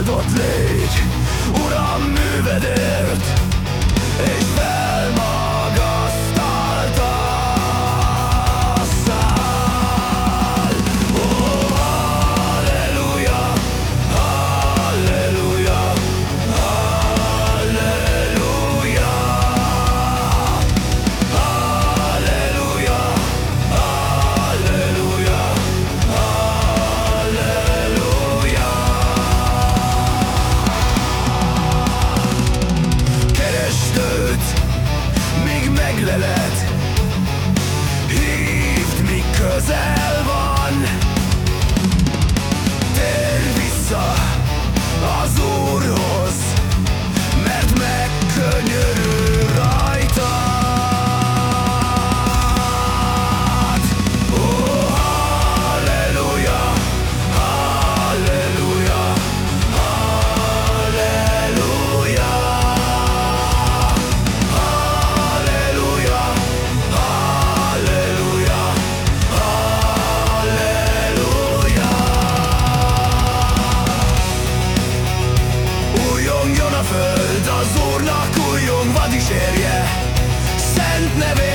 odwrócić gyűlölet Hívd, mi közel and never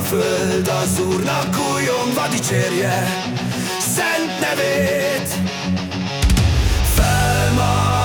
a föld az Úrnak újongva dicsérje Szent nevét. Felmar